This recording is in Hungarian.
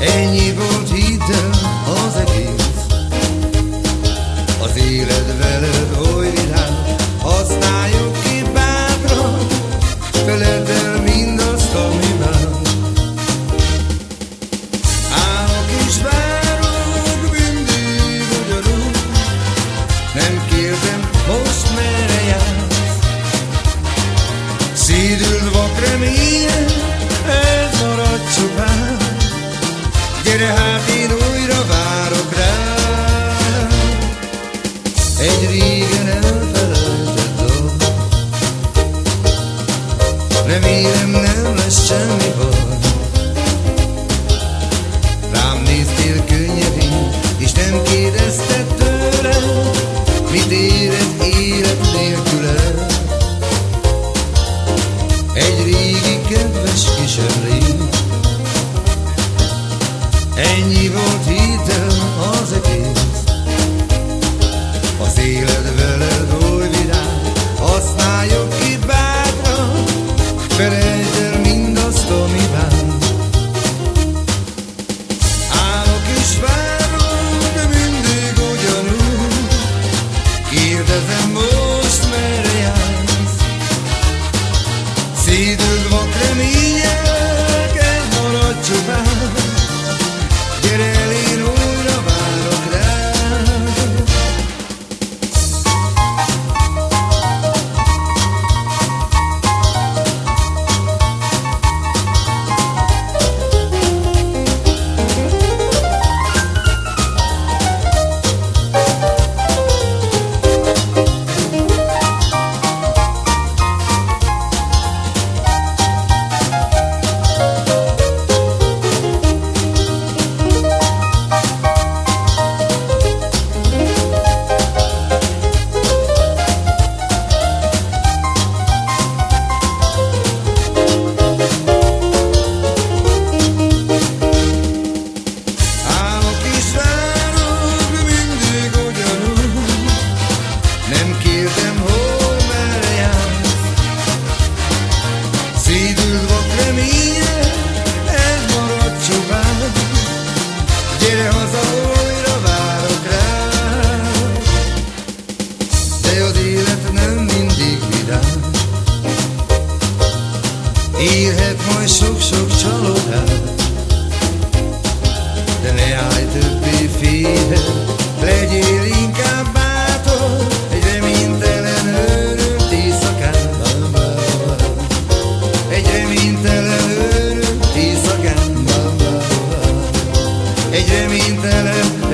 Ennyi volt hiddel az egész. Az élet veled oly világ, Használjuk ki bátran Feledd el mindazt, ami már. Állok és várok mindig ugyanúgy. Nem kérdem, most merre jársz. Szédül vak reményem Gyere hát én újra várok rá. Egy régen elfelejtett dolog Remélem nem lesz semmi Ennyi volt hitem az egész. Az élet veled oly vidám Használjuk ki bátran Felejtsd el mindazt, ami bán Állok és várok, de mindig ugyanúgy. Kérdezem most, merre jársz? Szédül Majd sok-sok csalódát de ne állj többé félre, legyél inkább bátor, egy reménytelen őrült éjszakán. Egy reménytelen őrült éjszakán. Egy reménytelen